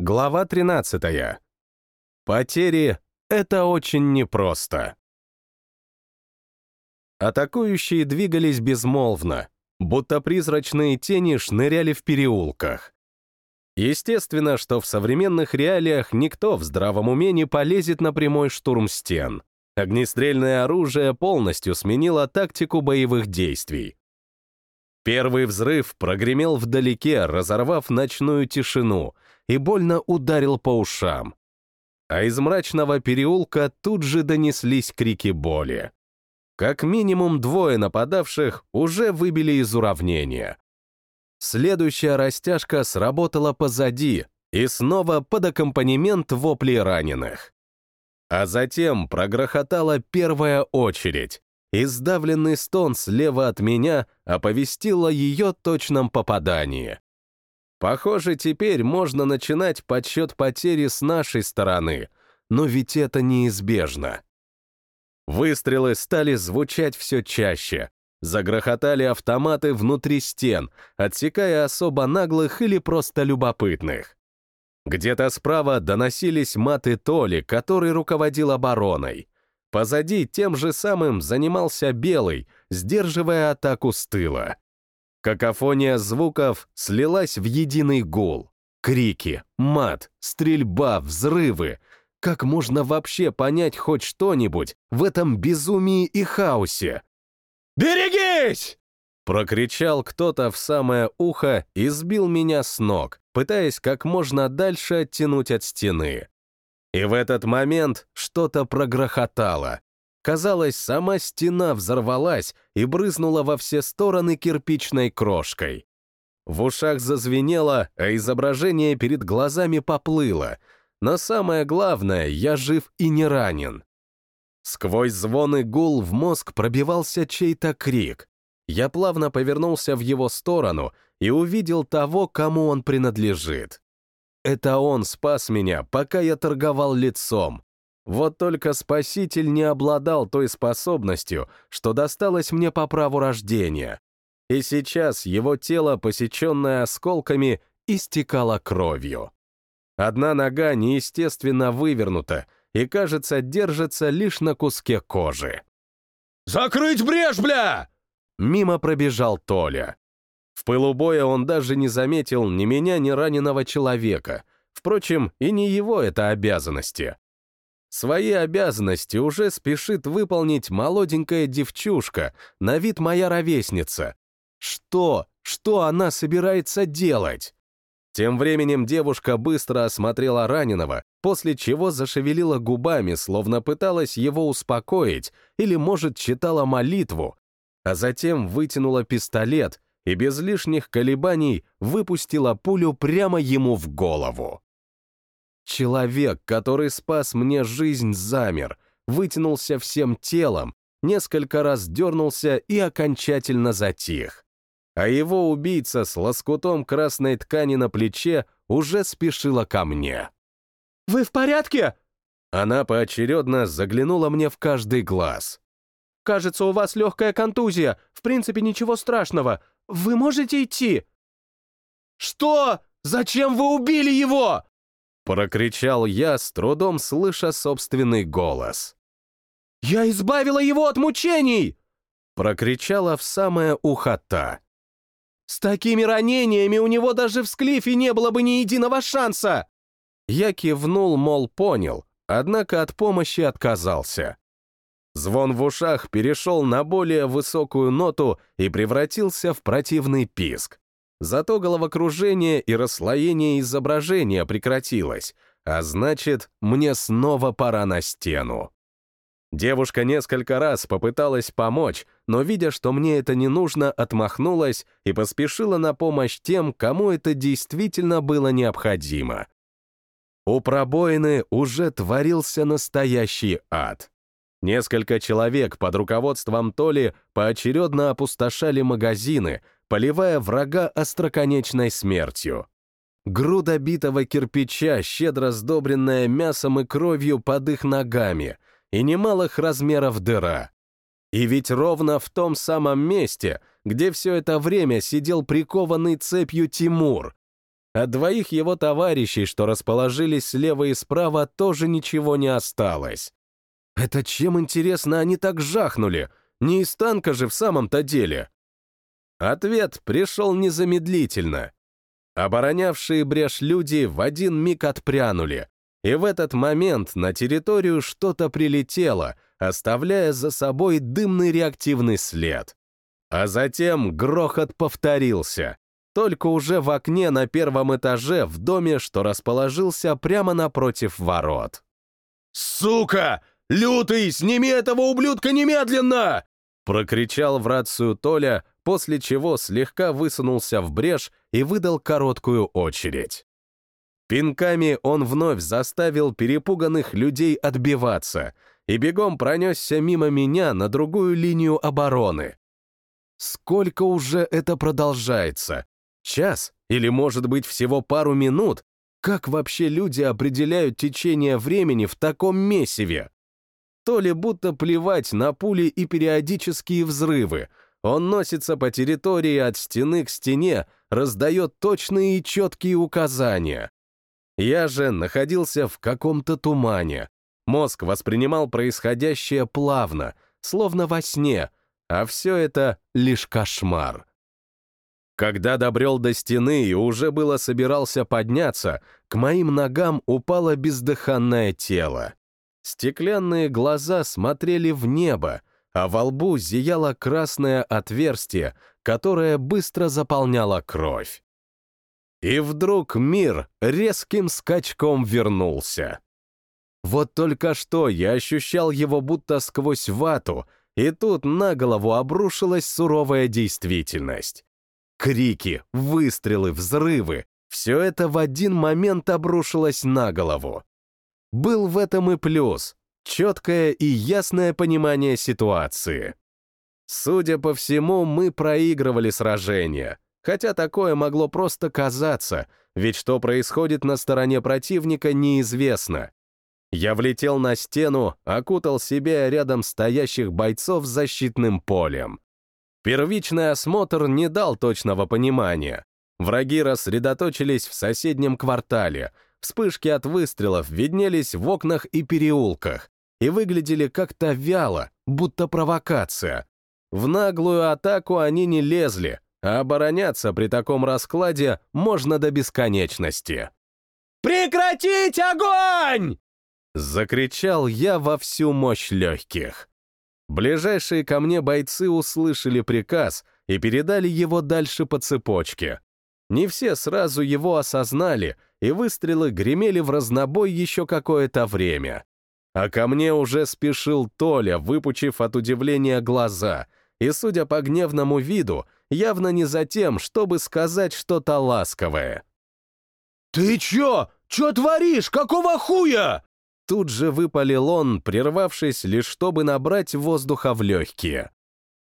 Глава 13. Потери — это очень непросто. Атакующие двигались безмолвно, будто призрачные тени шныряли в переулках. Естественно, что в современных реалиях никто в здравом уме не полезет на прямой штурм стен. Огнестрельное оружие полностью сменило тактику боевых действий. Первый взрыв прогремел вдалеке, разорвав ночную тишину — и больно ударил по ушам. А из мрачного переулка тут же донеслись крики боли. Как минимум двое нападавших уже выбили из уравнения. Следующая растяжка сработала позади и снова под аккомпанемент воплей раненых. А затем прогрохотала первая очередь, и сдавленный стон слева от меня оповестил о ее точном попадании. Похоже, теперь можно начинать подсчет потери с нашей стороны, но ведь это неизбежно. Выстрелы стали звучать все чаще. Загрохотали автоматы внутри стен, отсекая особо наглых или просто любопытных. Где-то справа доносились маты Толи, который руководил обороной. Позади тем же самым занимался Белый, сдерживая атаку с тыла. Какофония звуков слилась в единый гул. Крики, мат, стрельба, взрывы. Как можно вообще понять хоть что-нибудь в этом безумии и хаосе? «Берегись!» Прокричал кто-то в самое ухо и сбил меня с ног, пытаясь как можно дальше оттянуть от стены. И в этот момент что-то прогрохотало. Казалось, сама стена взорвалась и брызнула во все стороны кирпичной крошкой. В ушах зазвенело, а изображение перед глазами поплыло. Но самое главное, я жив и не ранен. Сквозь звон и гул в мозг пробивался чей-то крик. Я плавно повернулся в его сторону и увидел того, кому он принадлежит. Это он спас меня, пока я торговал лицом, вот только Спаситель не обладал той способностью, что досталось мне по праву рождения. И сейчас его тело, посеченное осколками, истекало кровью. Одна нога неестественно вывернута и, кажется, держится лишь на куске кожи. «Закрыть брешь, бля!» Мимо пробежал Толя. В пылу боя он даже не заметил ни меня, ни раненого человека. Впрочем, и не его это обязанности. Свои обязанности уже спешит выполнить молоденькая девчушка, на вид моя ровесница. Что? Что она собирается делать? Тем временем девушка быстро осмотрела раненого, после чего зашевелила губами, словно пыталась его успокоить или, может, читала молитву, а затем вытянула пистолет и без лишних колебаний выпустила пулю прямо ему в голову. Человек, который спас мне жизнь, замер, вытянулся всем телом, несколько раз дернулся и окончательно затих. А его убийца с лоскутом красной ткани на плече уже спешила ко мне. «Вы в порядке?» Она поочередно заглянула мне в каждый глаз. «Кажется, у вас легкая контузия. В принципе, ничего страшного. Вы можете идти?» «Что? Зачем вы убили его?» Прокричал я, с трудом слыша собственный голос. «Я избавила его от мучений!» Прокричала в самое ухо та. «С такими ранениями у него даже в склифе не было бы ни единого шанса!» Я кивнул, мол, понял, однако от помощи отказался. Звон в ушах перешел на более высокую ноту и превратился в противный писк. Зато головокружение и расслоение изображения прекратилось, а значит, мне снова пора на стену. Девушка несколько раз попыталась помочь, но, видя, что мне это не нужно, отмахнулась и поспешила на помощь тем, кому это действительно было необходимо. У пробоины уже творился настоящий ад. Несколько человек под руководством Толи поочередно опустошали магазины, поливая врага остроконечной смертью. Груда битого кирпича, щедро сдобренная мясом и кровью под их ногами, и немалых размеров дыра. И ведь ровно в том самом месте, где все это время сидел прикованный цепью Тимур. От двоих его товарищей, что расположились слева и справа, тоже ничего не осталось. Это чем, интересно, они так жахнули? Не из танка же в самом-то деле. Ответ пришел незамедлительно. Оборонявшие брешь люди в один миг отпрянули, и в этот момент на территорию что-то прилетело, оставляя за собой дымный реактивный след. А затем грохот повторился, только уже в окне на первом этаже в доме, что расположился прямо напротив ворот. «Сука! Лютый, сними этого ублюдка немедленно!» прокричал в рацию Толя, после чего слегка высунулся в брешь и выдал короткую очередь. Пинками он вновь заставил перепуганных людей отбиваться и бегом пронесся мимо меня на другую линию обороны. Сколько уже это продолжается? Час? Или, может быть, всего пару минут? Как вообще люди определяют течение времени в таком месиве? То ли будто плевать на пули и периодические взрывы, он носится по территории от стены к стене, раздает точные и четкие указания. Я же находился в каком-то тумане. Мозг воспринимал происходящее плавно, словно во сне, а все это лишь кошмар. Когда добрел до стены и уже было собирался подняться, к моим ногам упало бездыханное тело. Стеклянные глаза смотрели в небо, а во лбу зияло красное отверстие, которое быстро заполняло кровь. И вдруг мир резким скачком вернулся. Вот только что я ощущал его будто сквозь вату, и тут на голову обрушилась суровая действительность. Крики, выстрелы, взрывы — все это в один момент обрушилось на голову. Был в этом и плюс четкое и ясное понимание ситуации. Судя по всему, мы проигрывали сражение, хотя такое могло просто казаться, ведь что происходит на стороне противника, неизвестно. Я влетел на стену, окутал себя рядом стоящих бойцов защитным полем. Первичный осмотр не дал точного понимания. Враги рассредоточились в соседнем квартале, вспышки от выстрелов виднелись в окнах и переулках, и выглядели как-то вяло, будто провокация. В наглую атаку они не лезли, а обороняться при таком раскладе можно до бесконечности. «Прекратить огонь!» Закричал я во всю мощь легких. Ближайшие ко мне бойцы услышали приказ и передали его дальше по цепочке. Не все сразу его осознали, и выстрелы гремели в разнобой еще какое-то время. А ко мне уже спешил Толя, выпучив от удивления глаза, и, судя по гневному виду, явно не за тем, чтобы сказать что-то ласковое. «Ты чё? Чё творишь? Какого хуя?» Тут же выпалил он, прервавшись лишь чтобы набрать воздуха в легкие.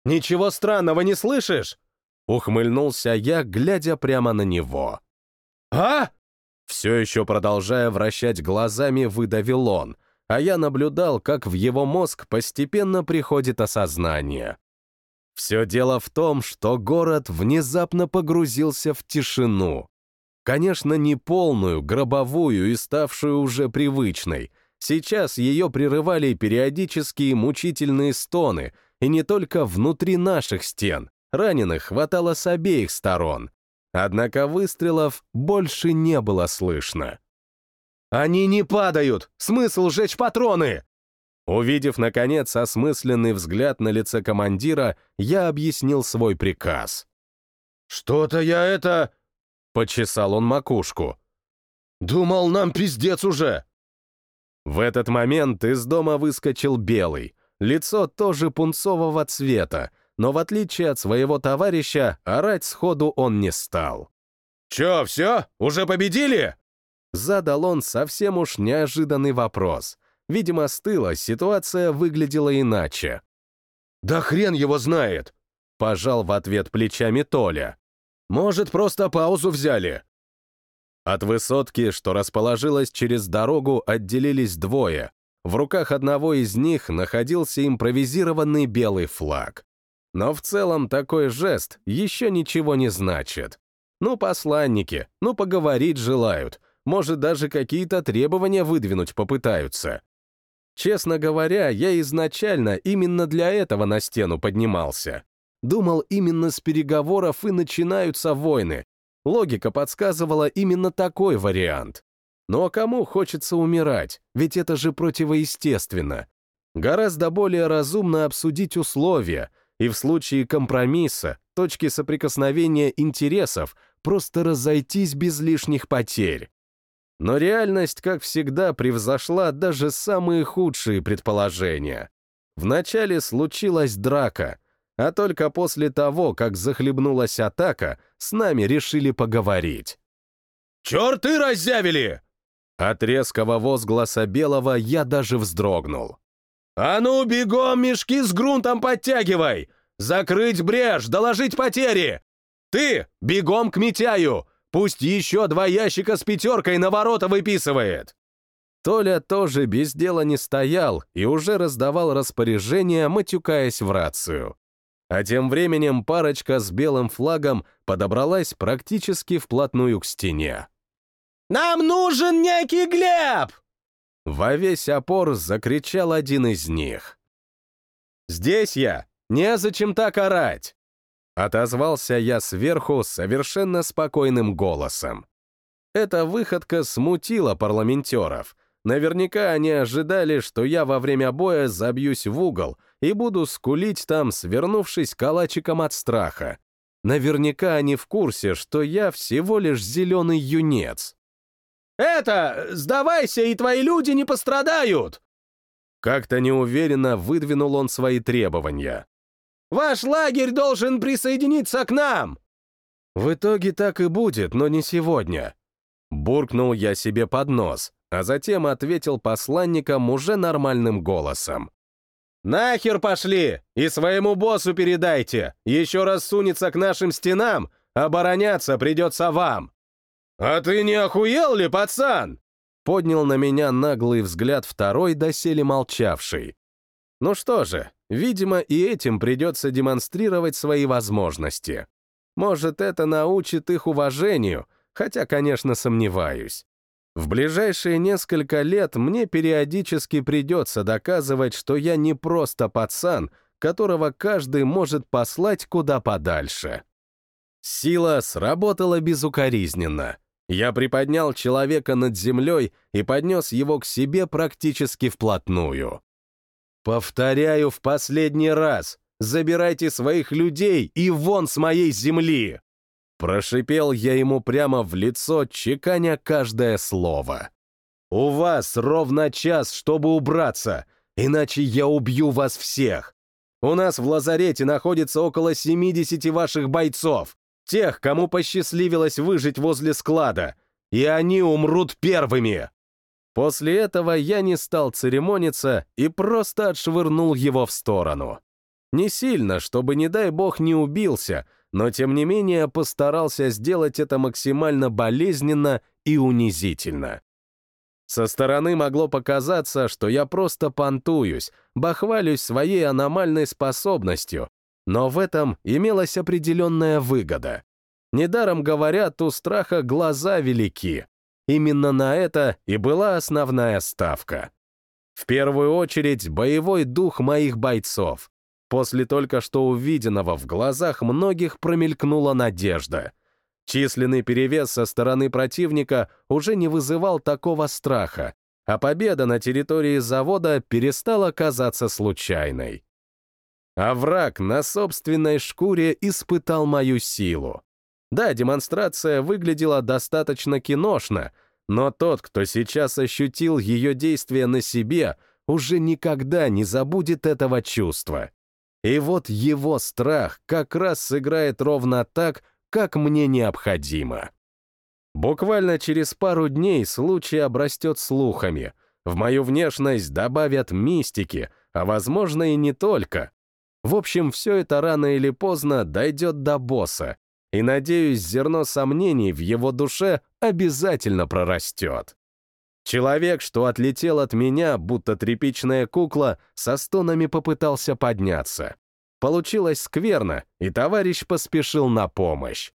«Ничего странного не слышишь?» Ухмыльнулся я, глядя прямо на него. «А?» Все еще продолжая вращать глазами, выдавил он, а я наблюдал, как в его мозг постепенно приходит осознание. Все дело в том, что город внезапно погрузился в тишину. Конечно, не полную, гробовую и ставшую уже привычной. Сейчас ее прерывали периодические мучительные стоны, и не только внутри наших стен. Раненых хватало с обеих сторон. Однако выстрелов больше не было слышно. «Они не падают! Смысл сжечь патроны!» Увидев, наконец, осмысленный взгляд на лице командира, я объяснил свой приказ. «Что-то я это...» — почесал он макушку. «Думал, нам пиздец уже!» В этот момент из дома выскочил белый, лицо тоже пунцового цвета, но в отличие от своего товарища, орать сходу он не стал. «Чё, все? Уже победили?» Задал он совсем уж неожиданный вопрос. Видимо, стыла, ситуация выглядела иначе. «Да хрен его знает!» — пожал в ответ плечами Толя. «Может, просто паузу взяли?» От высотки, что расположилась через дорогу, отделились двое. В руках одного из них находился импровизированный белый флаг. Но в целом такой жест еще ничего не значит. Ну, посланники, ну, поговорить желают, может, даже какие-то требования выдвинуть попытаются. Честно говоря, я изначально именно для этого на стену поднимался. Думал, именно с переговоров и начинаются войны. Логика подсказывала именно такой вариант. Но кому хочется умирать, ведь это же противоестественно. Гораздо более разумно обсудить условия, и в случае компромисса, точки соприкосновения интересов, просто разойтись без лишних потерь. Но реальность, как всегда, превзошла даже самые худшие предположения. Вначале случилась драка, а только после того, как захлебнулась атака, с нами решили поговорить. «Черты разъявили!» От резкого возгласа Белого я даже вздрогнул. «А ну, бегом мешки с грунтом подтягивай! Закрыть брешь, доложить потери! Ты бегом к Митяю! Пусть еще два ящика с пятеркой на ворота выписывает!» Толя тоже без дела не стоял и уже раздавал распоряжения, матюкаясь в рацию. А тем временем парочка с белым флагом подобралась практически вплотную к стене. «Нам нужен некий Глеб!» Во весь опор закричал один из них. «Здесь я! Незачем так орать!» Отозвался я сверху совершенно спокойным голосом. Эта выходка смутила парламентеров. Наверняка они ожидали, что я во время боя забьюсь в угол и буду скулить там, свернувшись калачиком от страха. Наверняка они в курсе, что я всего лишь зеленый юнец. «Это, сдавайся, и твои люди не пострадают!» Как-то неуверенно выдвинул он свои требования. «Ваш лагерь должен присоединиться к нам!» В итоге так и будет, но не сегодня. Буркнул я себе под нос, а затем ответил посланникам уже нормальным голосом. «Нахер пошли! И своему боссу передайте! Еще раз сунется к нашим стенам, обороняться придется вам!» «А ты не охуел ли, пацан?» Поднял на меня наглый взгляд второй, доселе молчавший. Ну что же, видимо, и этим придется демонстрировать свои возможности. Может, это научит их уважению, хотя, конечно, сомневаюсь. В ближайшие несколько лет мне периодически придется доказывать, что я не просто пацан, которого каждый может послать куда подальше. Сила сработала безукоризненно. Я приподнял человека над землей и поднес его к себе практически вплотную. «Повторяю в последний раз, забирайте своих людей и вон с моей земли!» Прошипел я ему прямо в лицо, чеканя каждое слово. «У вас ровно час, чтобы убраться, иначе я убью вас всех. У нас в лазарете находится около 70 ваших бойцов. Тех, кому посчастливилось выжить возле склада, и они умрут первыми. После этого я не стал церемониться и просто отшвырнул его в сторону. Не сильно, чтобы, не дай бог, не убился, но тем не менее постарался сделать это максимально болезненно и унизительно. Со стороны могло показаться, что я просто понтуюсь, бахвалюсь своей аномальной способностью, но в этом имелась определенная выгода. Недаром говорят, у страха глаза велики. Именно на это и была основная ставка. В первую очередь, боевой дух моих бойцов. После только что увиденного в глазах многих промелькнула надежда. Численный перевес со стороны противника уже не вызывал такого страха, а победа на территории завода перестала казаться случайной. А враг на собственной шкуре испытал мою силу. Да, демонстрация выглядела достаточно киношно, но тот, кто сейчас ощутил ее действие на себе, уже никогда не забудет этого чувства. И вот его страх как раз сыграет ровно так, как мне необходимо. Буквально через пару дней случай обрастет слухами. В мою внешность добавят мистики, а возможно и не только. В общем, все это рано или поздно дойдет до босса, и, надеюсь, зерно сомнений в его душе обязательно прорастет. Человек, что отлетел от меня, будто тряпичная кукла, со стонами попытался подняться. Получилось скверно, и товарищ поспешил на помощь.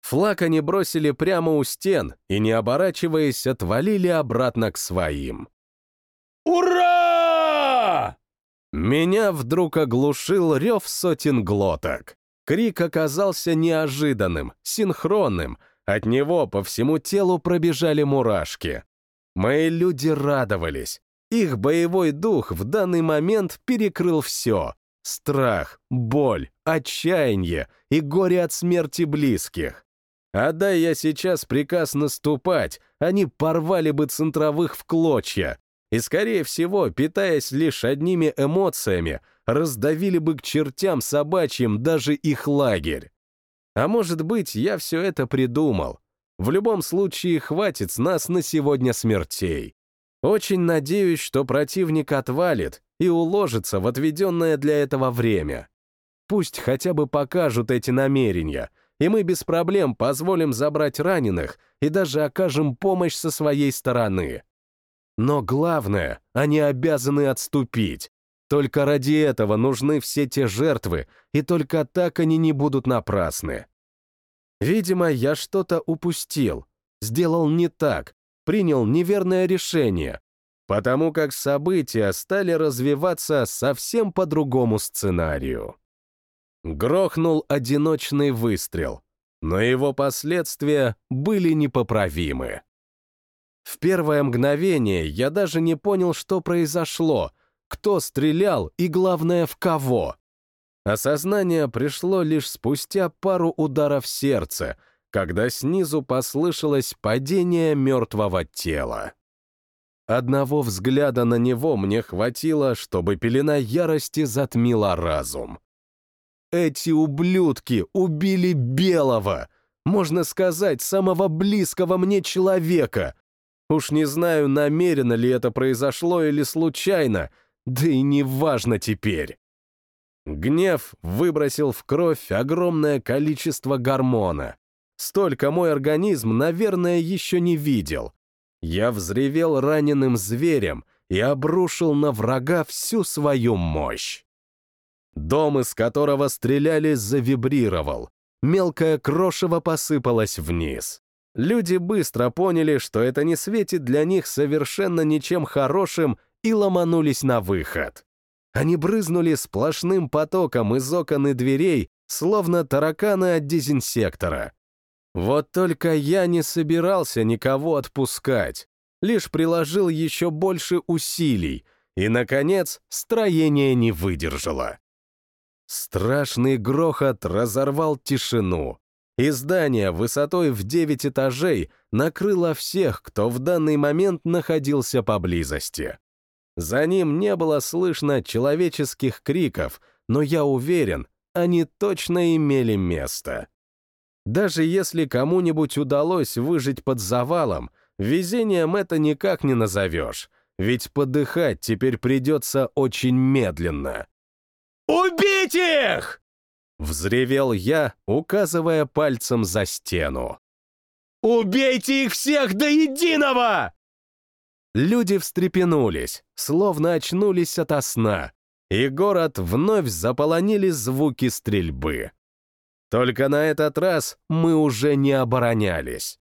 Флаг они бросили прямо у стен и, не оборачиваясь, отвалили обратно к своим. «Ура!» Меня вдруг оглушил рев сотен глоток. Крик оказался неожиданным, синхронным. От него по всему телу пробежали мурашки. Мои люди радовались. Их боевой дух в данный момент перекрыл все. Страх, боль, отчаяние и горе от смерти близких. Отдай я сейчас приказ наступать, они порвали бы центровых в клочья, и, скорее всего, питаясь лишь одними эмоциями, раздавили бы к чертям собачьим даже их лагерь. А может быть, я все это придумал. В любом случае, хватит с нас на сегодня смертей. Очень надеюсь, что противник отвалит и уложится в отведенное для этого время. Пусть хотя бы покажут эти намерения, и мы без проблем позволим забрать раненых и даже окажем помощь со своей стороны. Но главное, они обязаны отступить. Только ради этого нужны все те жертвы, и только так они не будут напрасны. Видимо, я что-то упустил, сделал не так, принял неверное решение, потому как события стали развиваться совсем по другому сценарию. Грохнул одиночный выстрел, но его последствия были непоправимы. В первое мгновение я даже не понял, что произошло, кто стрелял и, главное, в кого. Осознание пришло лишь спустя пару ударов сердца, когда снизу послышалось падение мертвого тела. Одного взгляда на него мне хватило, чтобы пелена ярости затмила разум. Эти ублюдки убили Белого, можно сказать, самого близкого мне человека, Уж не знаю, намеренно ли это произошло или случайно, да и не важно теперь. Гнев выбросил в кровь огромное количество гормона. Столько мой организм, наверное, еще не видел. Я взревел раненым зверем и обрушил на врага всю свою мощь. Дом, из которого стреляли, завибрировал. Мелкое крошево посыпалось вниз. Люди быстро поняли, что это не светит для них совершенно ничем хорошим, и ломанулись на выход. Они брызнули сплошным потоком из окон и дверей, словно тараканы от дезинсектора. Вот только я не собирался никого отпускать, лишь приложил еще больше усилий, и, наконец, строение не выдержало. Страшный грохот разорвал тишину и здание высотой в 9 этажей накрыло всех, кто в данный момент находился поблизости. За ним не было слышно человеческих криков, но я уверен, они точно имели место. Даже если кому-нибудь удалось выжить под завалом, везением это никак не назовешь, ведь подыхать теперь придется очень медленно. «Убить их!» Взревел я, указывая пальцем за стену. «Убейте их всех до единого!» Люди встрепенулись, словно очнулись ото сна, и город вновь заполонили звуки стрельбы. Только на этот раз мы уже не оборонялись.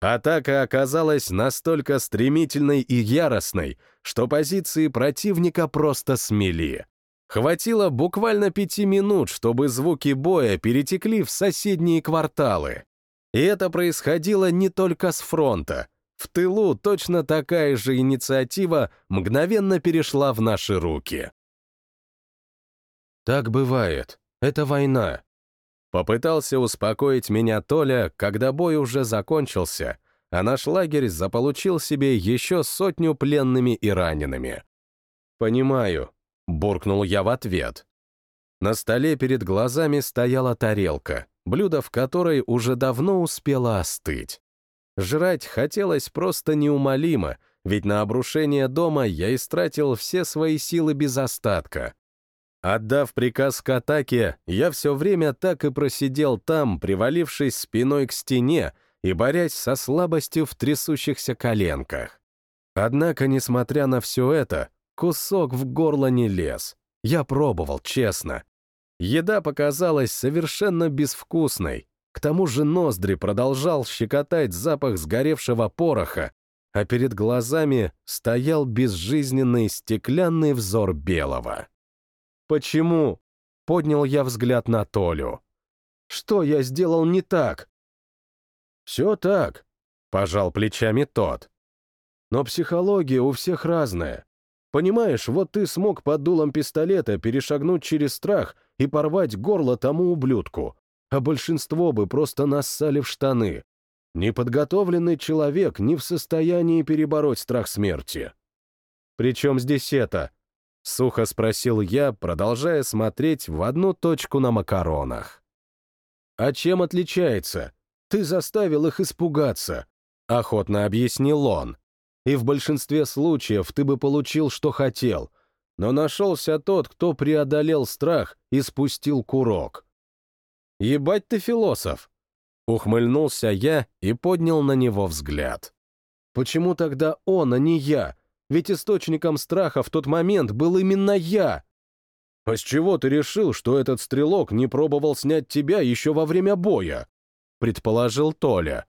Атака оказалась настолько стремительной и яростной, что позиции противника просто смели. Хватило буквально пяти минут, чтобы звуки боя перетекли в соседние кварталы. И это происходило не только с фронта. В тылу точно такая же инициатива мгновенно перешла в наши руки. Так бывает. Это война. Попытался успокоить меня Толя, когда бой уже закончился, а наш лагерь заполучил себе еще сотню пленными и ранеными. Понимаю, буркнул я в ответ. На столе перед глазами стояла тарелка, блюдо в которой уже давно успело остыть. Жрать хотелось просто неумолимо, ведь на обрушение дома я истратил все свои силы без остатка. Отдав приказ к атаке, я все время так и просидел там, привалившись спиной к стене и борясь со слабостью в трясущихся коленках. Однако, несмотря на все это, Кусок в горло не лез. Я пробовал, честно. Еда показалась совершенно безвкусной, К тому же ноздри продолжал щекотать запах сгоревшего пороха, а перед глазами стоял безжизненный стеклянный взор белого. «Почему?» — поднял я взгляд на Толю. «Что я сделал не так?» «Все так», — пожал плечами тот. «Но психология у всех разная. Понимаешь, вот ты смог под дулом пистолета перешагнуть через страх и порвать горло тому ублюдку, а большинство бы просто нассали в штаны. Неподготовленный человек не в состоянии перебороть страх смерти. «Причем здесь это?» — сухо спросил я, продолжая смотреть в одну точку на макаронах. «А чем отличается? Ты заставил их испугаться», — охотно объяснил он. «И в большинстве случаев ты бы получил, что хотел, но нашелся тот, кто преодолел страх и спустил курок. «Ебать ты философ!» Ухмыльнулся я и поднял на него взгляд. «Почему тогда он, а не я? Ведь источником страха в тот момент был именно я!» «А с чего ты решил, что этот стрелок не пробовал снять тебя еще во время боя?» — предположил Толя.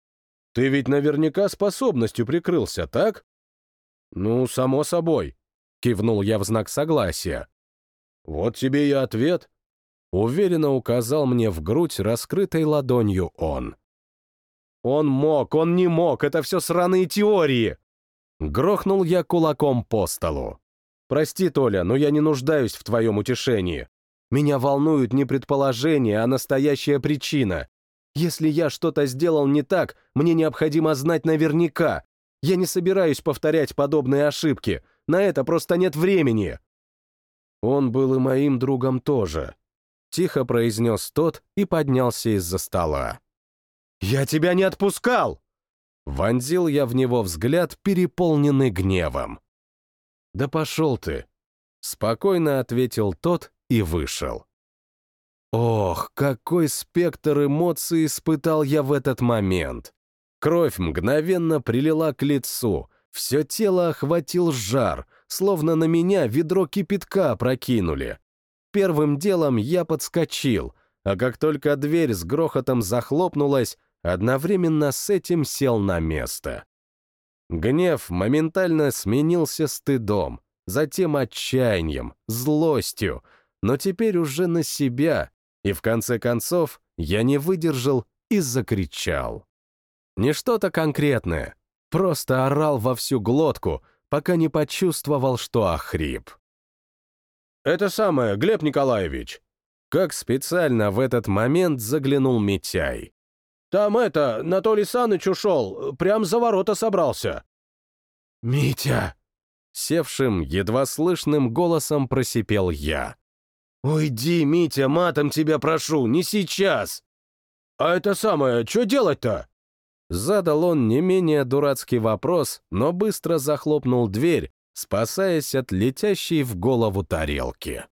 «Ты ведь наверняка способностью прикрылся, так?» «Ну, само собой», — кивнул я в знак согласия. «Вот тебе и ответ. Уверенно указал мне в грудь раскрытой ладонью он. «Он мог, он не мог, это все сраные теории!» Грохнул я кулаком по столу. «Прости, Толя, но я не нуждаюсь в твоем утешении. Меня волнуют не предположения, а настоящая причина. Если я что-то сделал не так, мне необходимо знать наверняка. Я не собираюсь повторять подобные ошибки. На это просто нет времени». Он был и моим другом тоже. — тихо произнес тот и поднялся из-за стола. «Я тебя не отпускал!» Вонзил я в него взгляд, переполненный гневом. «Да пошел ты!» — спокойно ответил тот и вышел. Ох, какой спектр эмоций испытал я в этот момент! Кровь мгновенно прилила к лицу, все тело охватил жар, словно на меня ведро кипятка прокинули. Первым делом я подскочил, а как только дверь с грохотом захлопнулась, одновременно с этим сел на место. Гнев моментально сменился стыдом, затем отчаянием, злостью, но теперь уже на себя, и в конце концов я не выдержал и закричал. Не что-то конкретное, просто орал во всю глотку, пока не почувствовал, что охрип. «Это самое, Глеб Николаевич!» Как специально в этот момент заглянул Митяй. «Там это, Анатолий Саныч ушел, прям за ворота собрался». «Митя!» Севшим, едва слышным голосом просипел я. «Уйди, Митя, матом тебя прошу, не сейчас!» «А это самое, что делать-то?» Задал он не менее дурацкий вопрос, но быстро захлопнул дверь, спасаясь от летящей в голову тарелки.